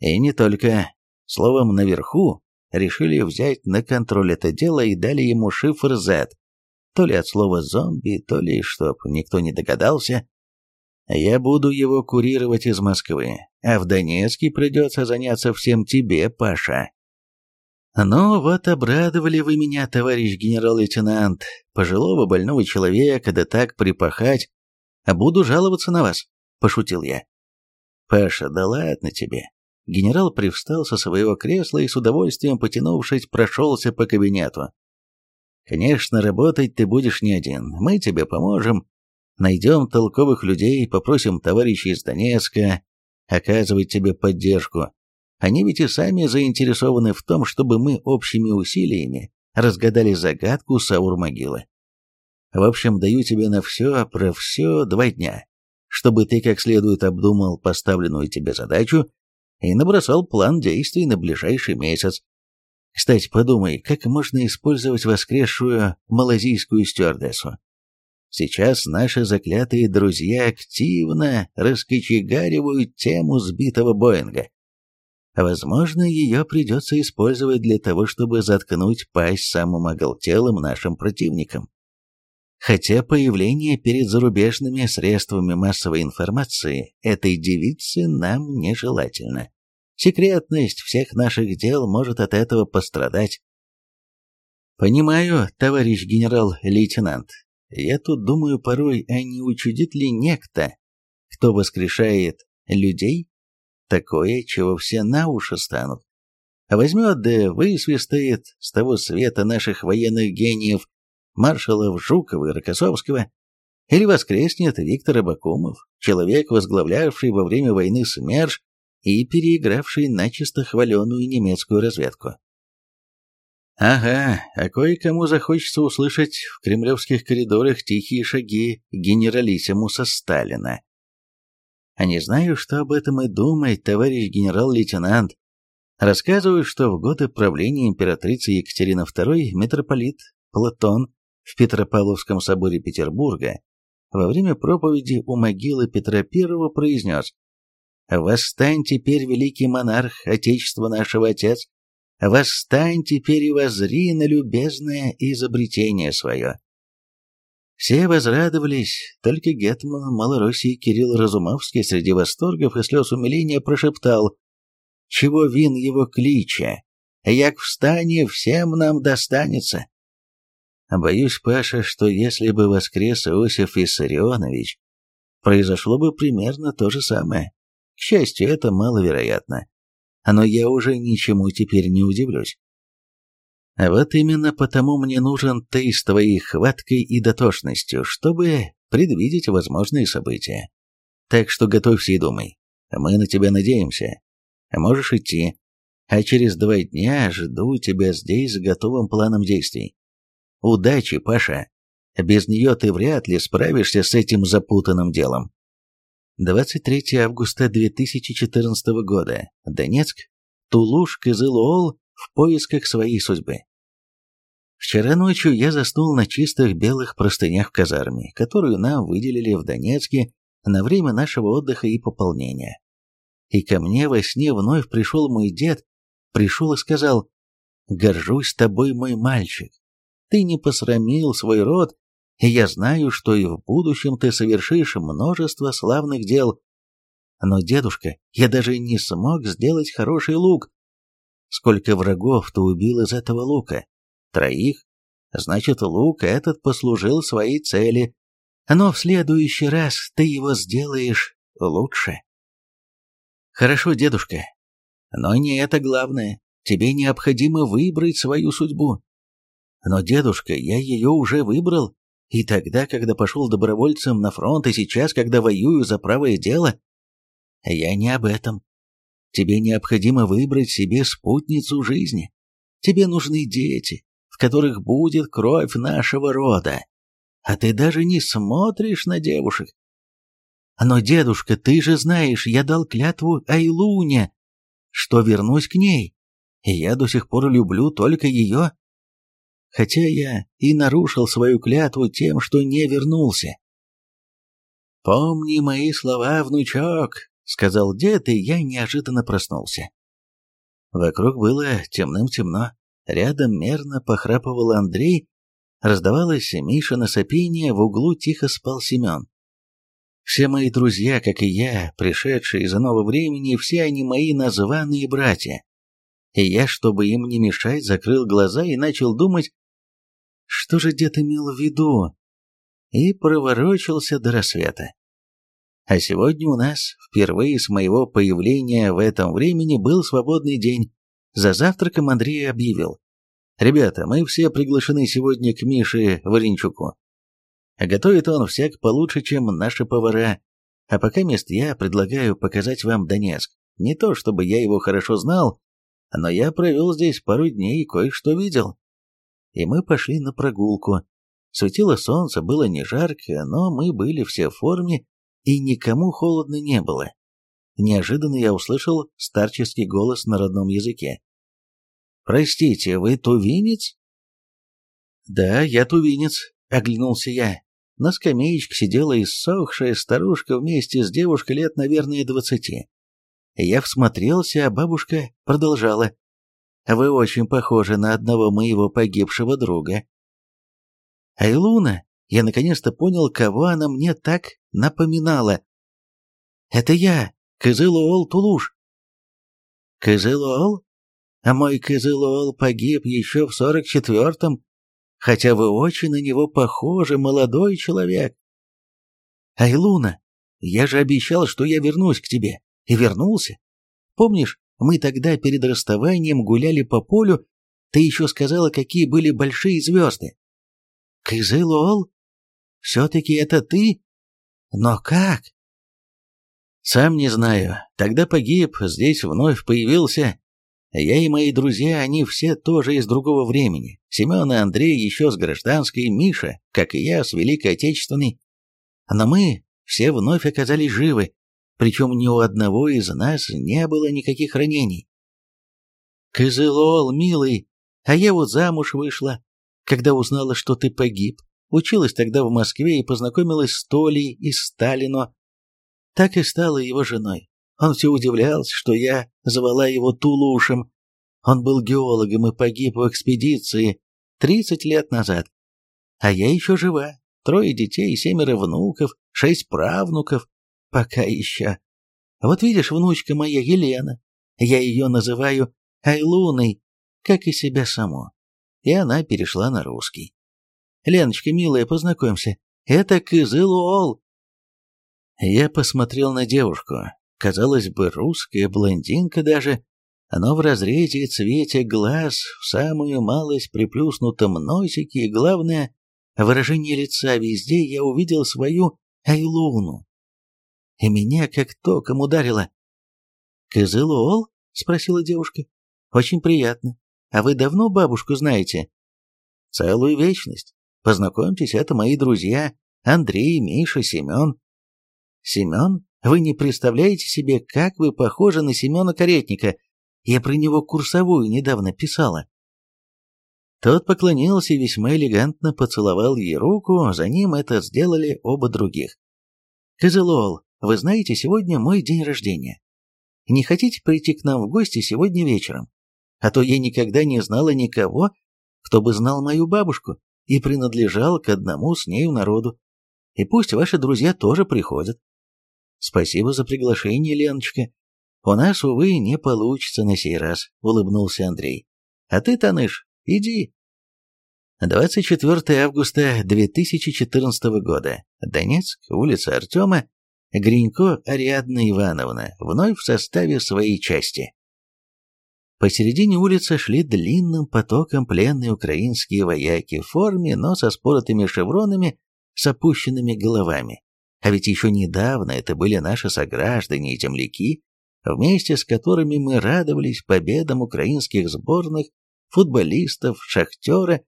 И не только. Словом, наверху решили взять на контроль это дело и дали ему шифр Z. То ли от слова «зомби», то ли, чтоб никто не догадался. Я буду его курировать из Москвы, а в Донецке придется заняться всем тебе, Паша. Ну вот обрадовали вы меня, товарищ генерал-лейтенант, пожилого больного человека, да так припахать. Буду жаловаться на вас, пошутил я. Паша, да ладно тебе. Генерал привстал со своего кресла и с удовольствием потянувшись прошелся по кабинету. Конечно, работать ты будешь не один. Мы тебе поможем. Найдем толковых людей, попросим товарищей из Донецка оказывать тебе поддержку. Они ведь и сами заинтересованы в том, чтобы мы общими усилиями разгадали загадку Саур-могилы. В общем, даю тебе на все, про все два дня, чтобы ты как следует обдумал поставленную тебе задачу и набросал план действий на ближайший месяц. Кстати, подумай, как можно использовать воскресшую малазийскую стюардессу. Сейчас наши заклятые друзья активно раскочегаривают тему сбитого Боинга. Возможно, ее придется использовать для того, чтобы заткнуть пасть самым оголтелым нашим противникам. Хотя появление перед зарубежными средствами массовой информации этой девицы нам нежелательно. Секретность всех наших дел может от этого пострадать. Понимаю, товарищ генерал-лейтенант. Я тут думаю порой, а не учудит ли некто, кто воскрешает людей такое, чего все на уши станут. Возьмет да высвистает с того света наших военных гениев, маршалов Жукова и Рокоссовского, или воскреснет Виктор Абакумов, человек, возглавлявший во время войны СМЕРШ и переигравший начисто хваленую немецкую разведку. Ага, а кое-кому захочется услышать в кремлевских коридорах тихие шаги генералиссимуса Сталина, а не знаю, что об этом и думает товарищ генерал-лейтенант. Рассказываю, что в годы правления императрицы Екатерины II митрополит Платон в Петропавловском соборе Петербурга во время проповеди у могилы Петра I произнес «Восстань теперь, великий монарх, отечество нашего отец, восстань теперь и возри на любезное изобретение свое». Все возрадовались, только гетман Малороссии Кирилл Разумовский среди восторгов и слез умиления прошептал «Чего вин его клича? Як встане, всем нам достанется». Боюсь, Паша, что если бы воскрес Иосиф Виссарионович, произошло бы примерно то же самое. К счастью, это маловероятно. Но я уже ничему теперь не удивлюсь. А вот именно потому мне нужен ты с твоей хваткой и дотошностью, чтобы предвидеть возможные события. Так что готовься и думай. Мы на тебя надеемся. Можешь идти. А через два дня жду тебя здесь с готовым планом действий. Удачи, Паша. Без нее ты вряд ли справишься с этим запутанным делом. 23 августа 2014 года. Донецк. Тулуш, Кызылуол, в поисках своей судьбы. Вчера ночью я заснул на чистых белых простынях в казарме, которую нам выделили в Донецке на время нашего отдыха и пополнения. И ко мне во сне вновь пришел мой дед, пришел и сказал, «Горжусь тобой, мой мальчик. Ты не посрамил свой род, и я знаю, что и в будущем ты совершишь множество славных дел. Но, дедушка, я даже не смог сделать хороший лук, Сколько врагов ты убил из этого лука? Троих? Значит, лук этот послужил своей цели. Но в следующий раз ты его сделаешь лучше. Хорошо, дедушка. Но не это главное. Тебе необходимо выбрать свою судьбу. Но, дедушка, я ее уже выбрал. И тогда, когда пошел добровольцем на фронт, и сейчас, когда воюю за правое дело. Я не об этом. Тебе необходимо выбрать себе спутницу жизни. Тебе нужны дети, в которых будет кровь нашего рода. А ты даже не смотришь на девушек. Но, дедушка, ты же знаешь, я дал клятву Айлуне, что вернусь к ней, и я до сих пор люблю только ее. Хотя я и нарушил свою клятву тем, что не вернулся. Помни мои слова, внучок, — сказал дед, и я неожиданно проснулся. Вокруг было темным-темно. Рядом мерно похрапывал Андрей, раздавалось Мишино сопение, в углу тихо спал Семен. Все мои друзья, как и я, пришедшие из иного времени, все они мои названные братья. И я, чтобы им не мешать, закрыл глаза и начал думать, что же дед имел в виду, и проворочился до рассвета. А сегодня у нас, впервые с моего появления в этом времени, был свободный день. За завтраком Андрей объявил. «Ребята, мы все приглашены сегодня к Мише Варенчуку. Готовит он всяк получше, чем наши повара. А пока мест я предлагаю показать вам Донецк. Не то, чтобы я его хорошо знал, но я провел здесь пару дней и кое-что видел. И мы пошли на прогулку. Светило солнце, было не жарко, но мы были все в форме, и никому холодно не было. Неожиданно я услышал старческий голос на родном языке. «Простите, вы тувинец?» «Да, я тувинец», — оглянулся я. На скамеечке сидела иссохшая старушка вместе с девушкой лет, наверное, двадцати. Я всмотрелся, а бабушка продолжала. «Вы очень похожи на одного моего погибшего друга». «Айлуна!» Я наконец-то понял, кого она мне так напоминала. «Это я, Кызылуол Тулуш». «Кызылуол? А мой Кызылуол погиб еще в сорок четвертом, хотя вы очень на него похожи, молодой человек. Айлуна, я же обещал, что я вернусь к тебе, и вернулся. Помнишь, мы тогда перед расставанием гуляли по полю, ты еще сказала, какие были большие звезды. Кызылол? Все-таки это ты? Но как? Сам не знаю. Тогда погиб, здесь вновь появился. Я и мои друзья, они все тоже из другого времени. Семен и Андрей еще с гражданской, Миша, как и я, с Великой Отечественной. Но мы все вновь оказались живы, причем ни у одного из нас не было никаких ранений. Кызылол, милый, а я вот замуж вышла, когда узнала, что ты погиб. Училась тогда в Москве и познакомилась с Толей из Сталино. Так и стала его женой. Он все удивлялся, что я звала его Тулушем. Он был геологом и погиб в экспедиции 30 лет назад. А я еще жива. Трое детей, семеро внуков, шесть правнуков. Пока еще. Вот видишь, внучка моя Елена. Я ее называю Айлуной, как и себя саму. И она перешла на русский. Леночка, милая, познакомься. Это Кызылуол. Я посмотрел на девушку казалось бы, русская блондинка даже, но в разрезе и цвете глаз, в самую малость приплюснутом носике и, главное, выражение лица везде я увидел свою Айлуну. И меня как током ударило. «Кызылуол?» — спросила девушка. «Очень приятно. А вы давно бабушку знаете?» «Целую вечность. Познакомьтесь, это мои друзья Андрей, Миша, Семен». «Семен? Вы не представляете себе, как вы похожи на Семена Каретника. Я про него курсовую недавно писала. Тот поклонился и весьма элегантно поцеловал ей руку, за ним это сделали оба других. «Козылол, вы знаете, сегодня мой день рождения. Не хотите прийти к нам в гости сегодня вечером? А то я никогда не знала никого, кто бы знал мою бабушку и принадлежал к одному с нею народу. И пусть ваши друзья тоже приходят. «Спасибо за приглашение, Леночка. У нас, увы, не получится на сей раз», — улыбнулся Андрей. «А ты, Таныш, иди». 24 августа 2014 года. Донецк, улица Артема, Гринько Ариадна Ивановна, вновь в составе своей части. Посередине улицы шли длинным потоком пленные украинские вояки в форме, но со споротыми шевронами, с опущенными головами. А ведь еще недавно это были наши сограждане и земляки, вместе с которыми мы радовались победам украинских сборных, футболистов, шахтера,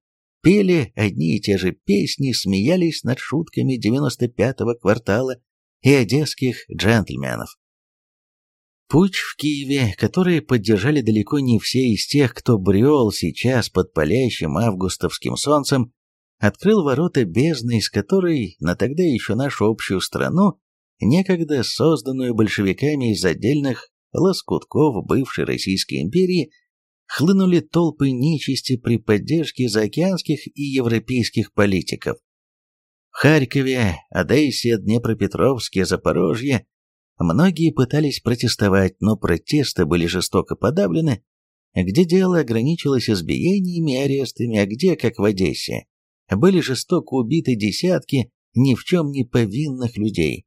пели одни и те же песни, смеялись над шутками 95-го квартала и одесских джентльменов. Путь в Киеве, который поддержали далеко не все из тех, кто брел сейчас под палящим августовским солнцем, открыл ворота бездны, из которой на тогда еще нашу общую страну, некогда созданную большевиками из отдельных лоскутков бывшей Российской империи, хлынули толпы нечисти при поддержке заокеанских и европейских политиков. Харькове, Одессе, Днепропетровске, Запорожье многие пытались протестовать, но протесты были жестоко подавлены, где дело ограничилось избиениями и арестами, а где, как в Одессе, были жестоко убиты десятки ни в чем не повинных людей.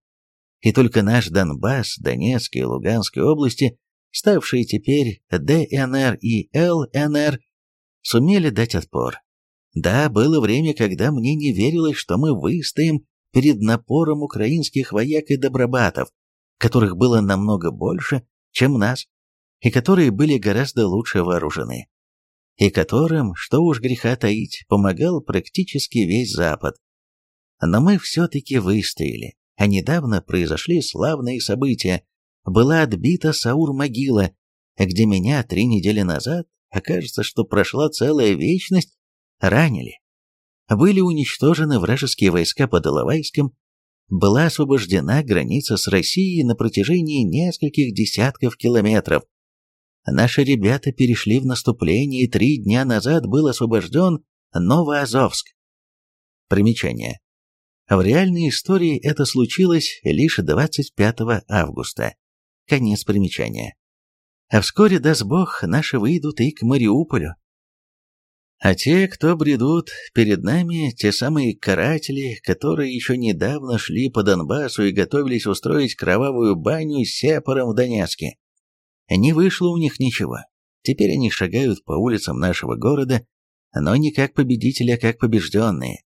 И только наш Донбасс, Донецкая и Луганская области, ставшие теперь ДНР и ЛНР, сумели дать отпор. Да, было время, когда мне не верилось, что мы выстоим перед напором украинских вояк и добробатов, которых было намного больше, чем нас, и которые были гораздо лучше вооружены, и которым, что уж греха таить, помогал практически весь Запад. Но мы все-таки выстояли, а недавно произошли славные события. Была отбита Саур-могила, где меня три недели назад, окажется, что прошла целая вечность, ранили. Были уничтожены вражеские войска под Иловайском, была освобождена граница с Россией на протяжении нескольких десятков километров. Наши ребята перешли в наступление, и три дня назад был освобожден Новоазовск. Примечание. В реальной истории это случилось лишь 25 августа. Конец примечания. А вскоре, даст Бог, наши выйдут и к Мариуполю. А те, кто бредут перед нами, те самые каратели, которые еще недавно шли по Донбассу и готовились устроить кровавую баню с сепаром в Донецке. Не вышло у них ничего. Теперь они шагают по улицам нашего города, но не как победители, а как побежденные.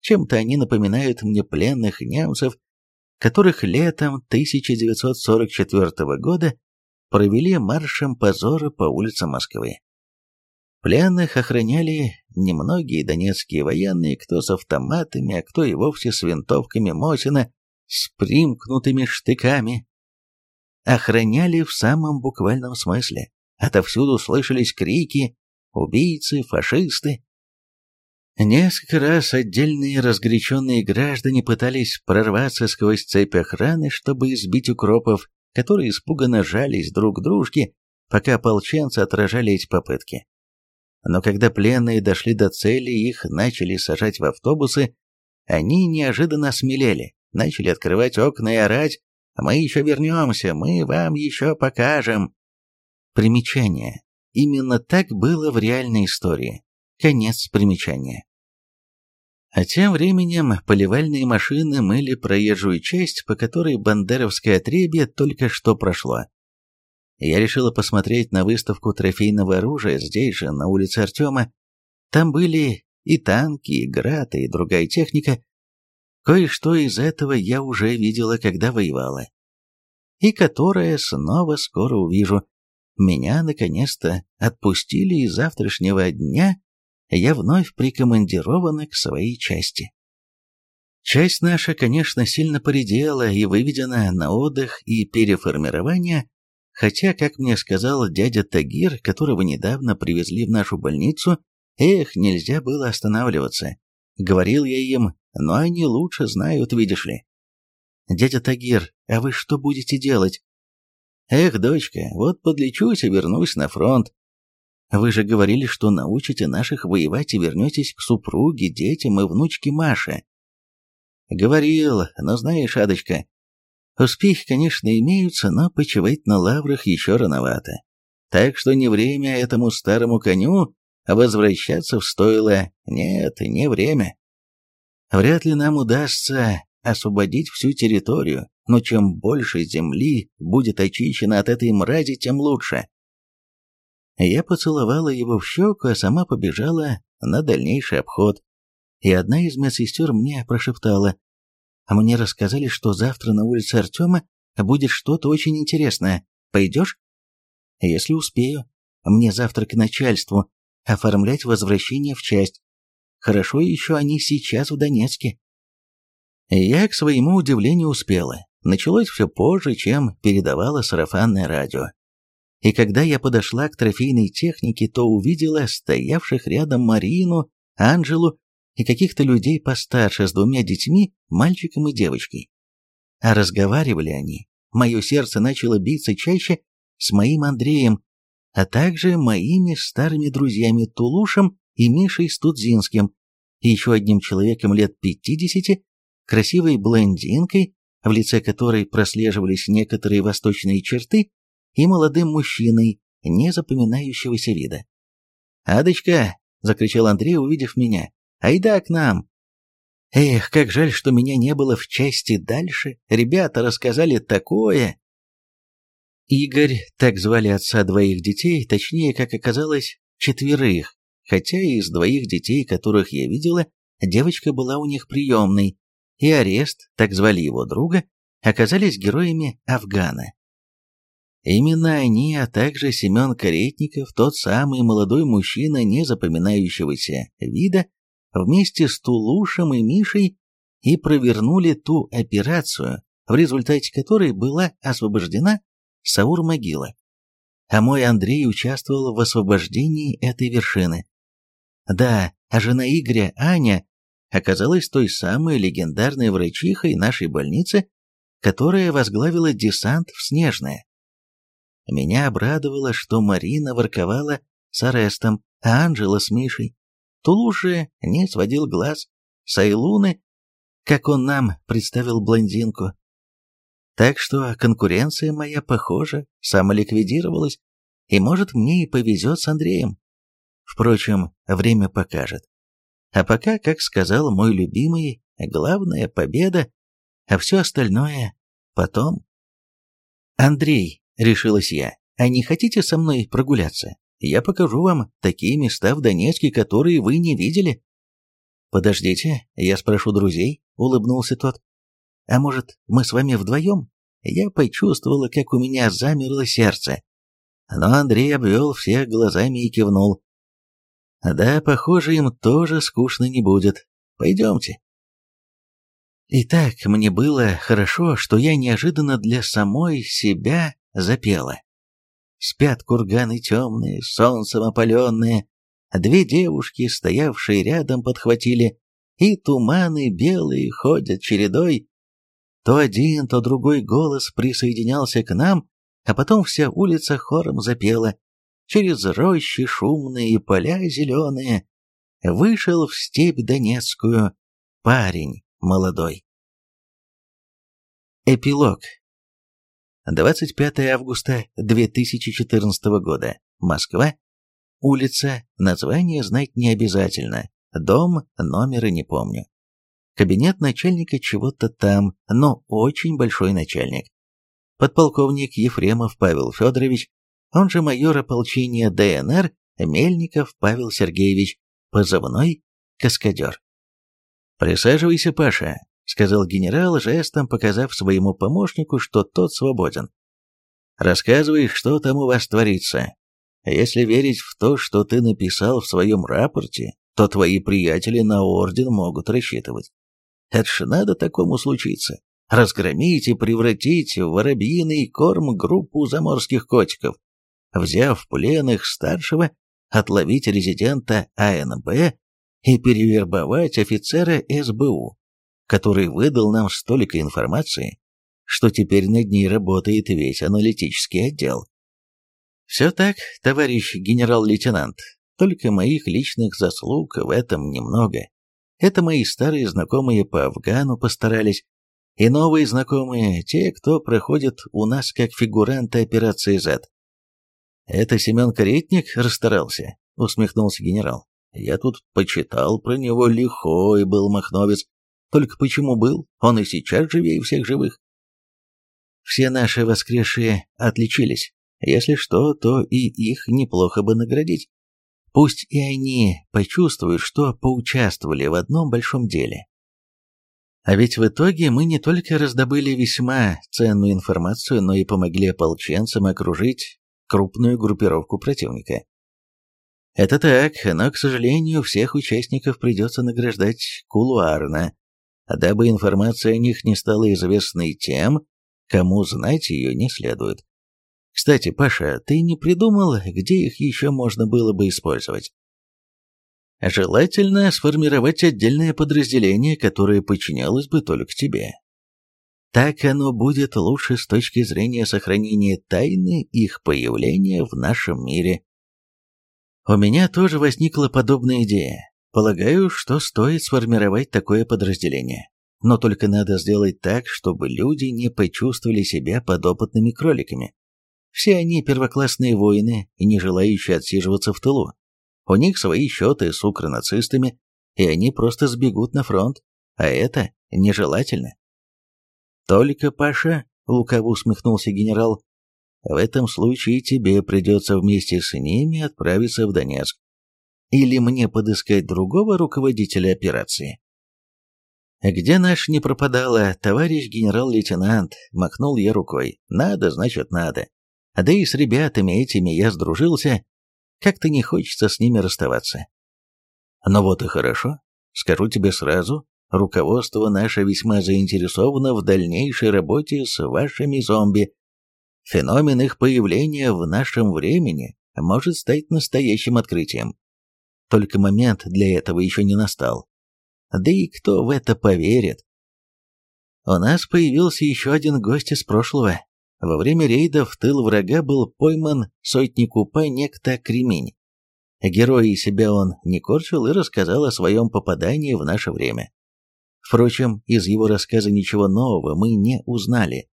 Чем-то они напоминают мне пленных немцев, которых летом 1944 года провели маршем позора по улицам Москвы. Пленных охраняли немногие донецкие военные, кто с автоматами, а кто и вовсе с винтовками Мосина, с примкнутыми штыками. Охраняли в самом буквальном смысле. Отовсюду слышались крики «Убийцы! Фашисты!». Несколько раз отдельные разгоряченные граждане пытались прорваться сквозь цепь охраны, чтобы избить укропов, которые испуганно жались друг к дружке, пока ополченцы отражали эти попытки. Но когда пленные дошли до цели и их начали сажать в автобусы, они неожиданно смелели, начали открывать окна и орать «Мы еще вернемся, мы вам еще покажем». Примечание. Именно так было в реальной истории. Конец примечания. А тем временем поливальные машины мыли проезжую часть, по которой бандеровское отребье только что прошло. Я решила посмотреть на выставку трофейного оружия здесь же, на улице Артема. Там были и танки, и граты, и другая техника. Кое-что из этого я уже видела, когда воевала. И которое снова скоро увижу. Меня, наконец-то, отпустили, и завтрашнего дня я вновь прикомандирована к своей части. Часть наша, конечно, сильно поредела и выведена на отдых и переформирование Хотя, как мне сказал дядя Тагир, которого недавно привезли в нашу больницу, эх, нельзя было останавливаться. Говорил я им, но они лучше знают, видишь ли. Дядя Тагир, а вы что будете делать? Эх, дочка, вот подлечусь и вернусь на фронт. Вы же говорили, что научите наших воевать и вернетесь к супруге, детям и внучке Маше. Говорил, но знаешь, Адочка, Успехи, конечно, имеются, но почивать на лаврах еще рановато. Так что не время этому старому коню возвращаться в стойло. Нет, не время. Вряд ли нам удастся освободить всю территорию, но чем больше земли будет очищено от этой мрази, тем лучше. Я поцеловала его в щеку, а сама побежала на дальнейший обход. И одна из медсестер мне прошептала, мне рассказали, что завтра на улице Артема будет что-то очень интересное. Пойдешь? Если успею. Мне завтра к начальству оформлять возвращение в часть. Хорошо еще они сейчас в Донецке. Я, к своему удивлению, успела. Началось все позже, чем передавала сарафанное радио. И когда я подошла к трофейной технике, то увидела стоявших рядом Марину, Анжелу и каких-то людей постарше с двумя детьми, мальчиком и девочкой. А разговаривали они, мое сердце начало биться чаще с моим Андреем, а также моими старыми друзьями Тулушем и Мишей Студзинским, и еще одним человеком лет пятидесяти, красивой блондинкой, в лице которой прослеживались некоторые восточные черты, и молодым мужчиной, не запоминающегося вида. «Адочка!» — закричал Андрей, увидев меня. «Айда к нам!» Эх, как жаль, что меня не было в части дальше. Ребята рассказали такое. Игорь, так звали отца двоих детей, точнее, как оказалось, четверых, хотя из двоих детей, которых я видела, девочка была у них приемной, и Арест, так звали его друга, оказались героями Афгана. Именно они, а также Семен Каретников, тот самый молодой мужчина незапоминающегося вида, вместе с Тулушем и Мишей и провернули ту операцию, в результате которой была освобождена Саур-могила. А мой Андрей участвовал в освобождении этой вершины. Да, а жена Игоря, Аня, оказалась той самой легендарной врачихой нашей больницы, которая возглавила десант в Снежное. Меня обрадовало, что Марина ворковала с Арестом, а Анжела с Мишей. Тулуш же не сводил глаз с Айлуны, как он нам представил блондинку. Так что конкуренция моя, похоже, самоликвидировалась, и, может, мне и повезет с Андреем. Впрочем, время покажет. А пока, как сказал мой любимый, главная победа, а все остальное потом. Андрей, решилась я, а не хотите со мной прогуляться? Я покажу вам такие места в Донецке, которые вы не видели. Подождите, я спрошу друзей, улыбнулся тот. А может, мы с вами вдвоем? Я почувствовала, как у меня замерло сердце. Но Андрей обвел всех глазами и кивнул. Да, похоже, им тоже скучно не будет. Пойдемте. Итак, мне было хорошо, что я неожиданно для самой себя запела. Спят курганы темные, солнцем опаленные, две девушки, стоявшие рядом, подхватили, и туманы белые ходят чередой. То один, то другой голос присоединялся к нам, а потом вся улица хором запела через рощи шумные и поля зеленые, вышел в степь Донецкую парень молодой. Эпилог. 25 августа 2014 года. Москва. Улица. Название знать не обязательно. Дом, номера не помню. Кабинет начальника чего-то там, но очень большой начальник. Подполковник Ефремов Павел Федорович он же майор ополчения ДНР Мельников Павел Сергеевич, позывной «Каскадер». «Присаживайся, Паша», — сказал генерал, жестом показав своему помощнику, что тот свободен. «Рассказывай, что там у вас творится. Если верить в то, что ты написал в своем рапорте, то твои приятели на орден могут рассчитывать. Это ж надо такому случиться. Разгромить и превратить в воробьиный корм группу заморских котиков взяв в плен их старшего, отловить резидента АНБ и перевербовать офицера СБУ, который выдал нам столько информации, что теперь над ней работает весь аналитический отдел. Все так, товарищ генерал-лейтенант, только моих личных заслуг в этом немного. Это мои старые знакомые по Афгану постарались, и новые знакомые, те, кто проходит у нас как фигуранты операции Z. «Это Семен Каретник расстарался», — усмехнулся генерал. «Я тут почитал про него, лихой был махновец. Только почему был? Он и сейчас живее всех живых». «Все наши воскресшие отличились. Если что, то и их неплохо бы наградить. Пусть и они почувствуют, что поучаствовали в одном большом деле. А ведь в итоге мы не только раздобыли весьма ценную информацию, но и помогли ополченцам окружить крупную группировку противника. Это так, но, к сожалению, всех участников придется награждать кулуарно, дабы информация о них не стала известной тем, кому знать ее не следует. Кстати, Паша, ты не придумал, где их еще можно было бы использовать? Желательно сформировать отдельное подразделение, которое подчинялось бы только тебе. Так оно будет лучше с точки зрения сохранения тайны их появления в нашем мире. У меня тоже возникла подобная идея. Полагаю, что стоит сформировать такое подразделение. но только надо сделать так, чтобы люди не почувствовали себя подопытными кроликами. Все они первоклассные воины не желающие отсиживаться в тылу. У них свои счеты с укронацистами, и они просто сбегут на фронт, а это нежелательно. «Только, Паша», — лукаво усмехнулся генерал, — «в этом случае тебе придется вместе с ними отправиться в Донецк. Или мне подыскать другого руководителя операции?» «Где наш не пропадала, товарищ генерал-лейтенант?» — махнул я рукой. «Надо, значит, надо. Да и с ребятами этими я сдружился. Как-то не хочется с ними расставаться». «Ну вот и хорошо. Скажу тебе сразу, руководство наше весьма заинтересовано в дальнейшей работе с вашими зомби. Феномен их появления в нашем времени может стать настоящим открытием. Только момент для этого еще не настал. Да и кто в это поверит? У нас появился еще один гость из прошлого. Во время рейда в тыл врага был пойман сотник УПА некто Кремень. Герой из себя он не корчил и рассказал о своем попадании в наше время. Впрочем, из его рассказа ничего нового мы не узнали.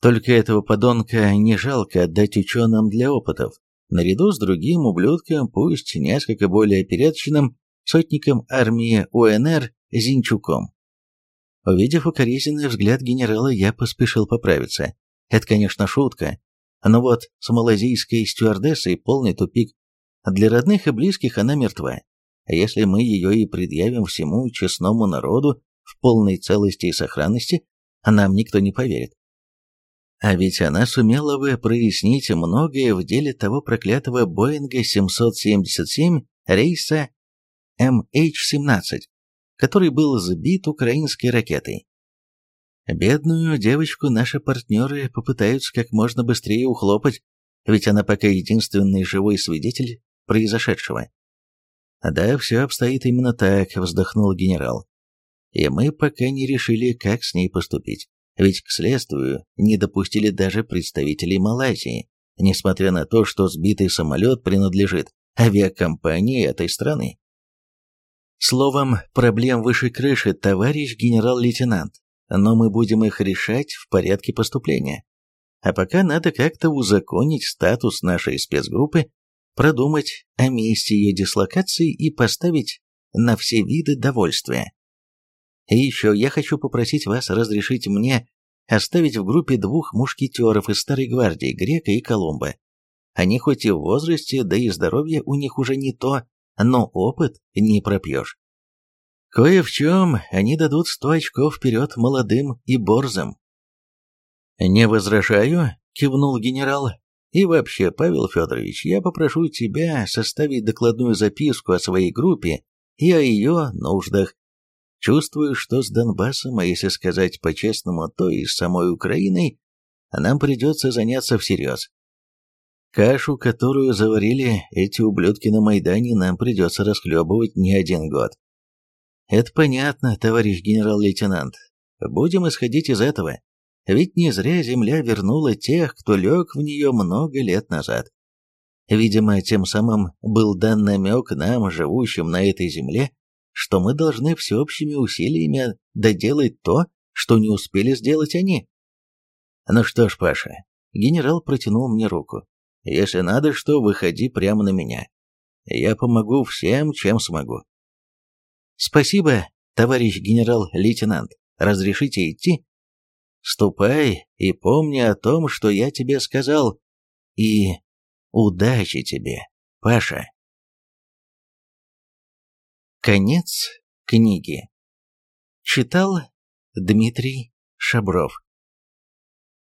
Только этого подонка не жалко отдать ученым для опытов, наряду с другим ублюдком, пусть несколько более опереточным, сотником армии УНР Зинчуком. Увидев укоризненный взгляд генерала, я поспешил поправиться. Это, конечно, шутка, но вот с малазийской стюардессой полный тупик. Для родных и близких она мертва. А если мы ее и предъявим всему честному народу в полной целости и сохранности, нам никто не поверит. А ведь она сумела бы прояснить многое в деле того проклятого Боинга 777 рейса MH17, который был сбит украинской ракетой. Бедную девочку наши партнеры попытаются как можно быстрее ухлопать, ведь она пока единственный живой свидетель произошедшего. «Да, все обстоит именно так», — вздохнул генерал. «И мы пока не решили, как с ней поступить. Ведь к следствию не допустили даже представителей Малайзии, несмотря на то, что сбитый самолет принадлежит авиакомпании этой страны. Словом, проблем выше крыши, товарищ генерал-лейтенант, но мы будем их решать в порядке поступления. А пока надо как-то узаконить статус нашей спецгруппы продумать о месте ее дислокации и поставить на все виды довольствия. И еще я хочу попросить вас разрешить мне оставить в группе двух мушкетеров из Старой Гвардии, Грека и Колумба. Они хоть и в возрасте, да и здоровье у них уже не то, но опыт не пропьешь. Кое в чем они дадут сто очков вперед молодым и борзым. «Не возражаю», — кивнул генерал, и вообще, Павел Федорович, я попрошу тебя составить докладную записку о своей группе и о ее нуждах. Чувствую, что с Донбассом, а если сказать по-честному, то и с самой Украиной, нам придется заняться всерьез. Кашу, которую заварили эти ублюдки на Майдане, нам придется расхлебывать не один год. Это понятно, товарищ генерал-лейтенант. Будем исходить из этого. Ведь не зря земля вернула тех, кто лег в нее много лет назад. Видимо, тем самым был дан намек нам, живущим на этой земле, что мы должны всеобщими усилиями доделать то, что не успели сделать они. Ну что ж, Паша, генерал протянул мне руку. Если надо что, выходи прямо на меня. Я помогу всем, чем смогу. Спасибо, товарищ генерал-лейтенант. Разрешите идти? Ступай и помни о том, что я тебе сказал. И удачи тебе, Паша. Конец книги. Читал Дмитрий Шабров.